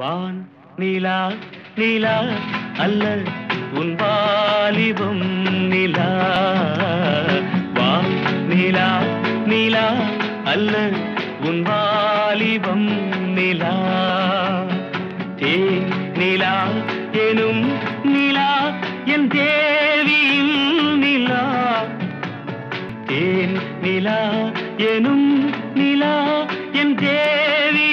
வான் நிலா நிலா அல்ல உன் வாலிபம் நிலா. வான் நிலா நிலா அல்ல உன் வாலிபம் நிலா. தே நிலா எனும் நிலா என் தேவியும் நிலா. தேன் நிலா எனும் நிலா என் தேவி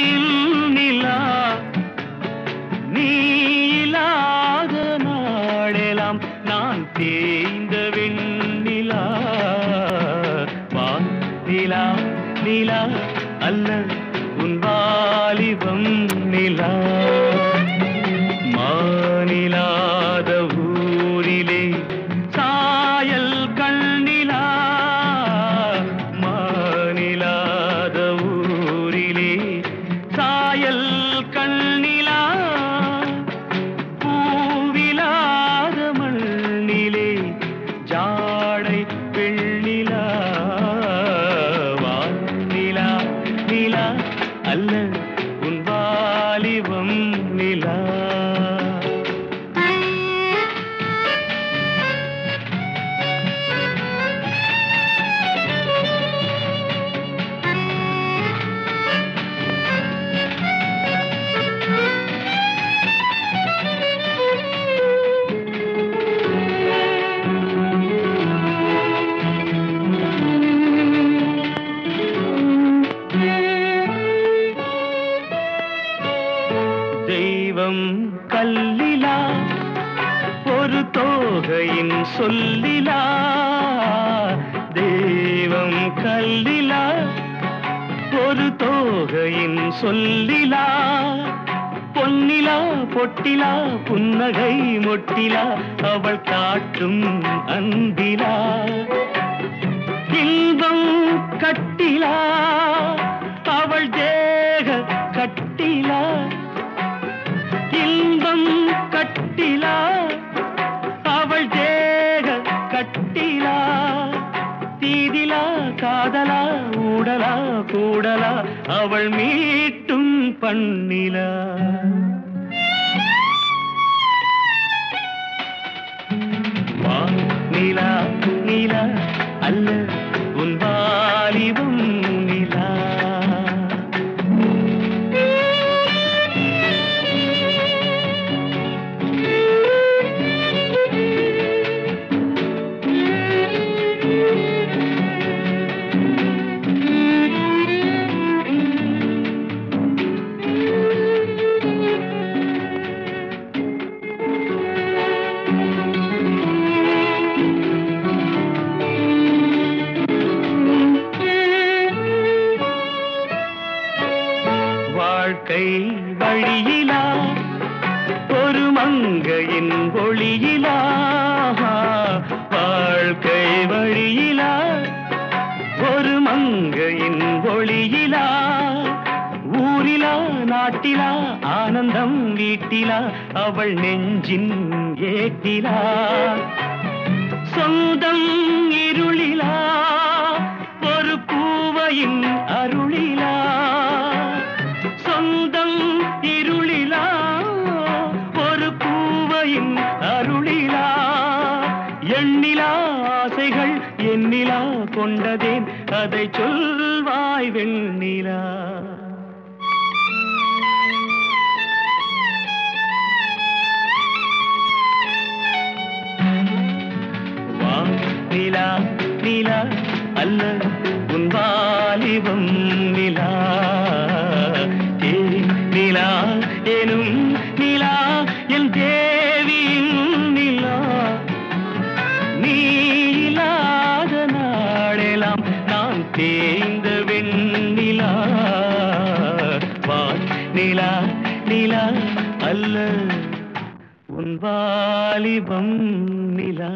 தேய்ந்த வெண்ணிலா வான் நிலா நிலா அல்ல உன் வாலிபம் நிலா. தெய்வம் கல்லிலா ஒரு தோகையின் சொல்லிலா. தெய்வம் கல்லிலா ஒரு தோகையின் சொல்லிலா. பொன்னிலா பொட்டிலா புன்னகை மொட்டிலா அவள் காட்டும் அன்பிலா. இன்பம் கட்டிலா. கூடலா அவள் மீட்டும் பண்ணிலா. வா நிலா நிலா அல்ல. வாழ்க்கை வழியிலா ஒரு மங்கையின் ஒளியிலா வாழ்க்கை வழியிலா ஒரு மங்கையின் ஒளியிலா ஊரிலா நாட்டிலா ஆனந்தம் வீட்டிலா அவள் நெஞ்சின் ஏட்டிலா. சொந்தம் இருளிலா அருளிலா எண்ணிலா ஆசைகள் எண்ணிலா கொண்டதேன் அதை சொல்வாய் வெண்ணிலா. வா நிலா நிலா அல்ல உன் வாலிபம் நான் நிலா அல்ல. உன் வாலிபம் நிலா.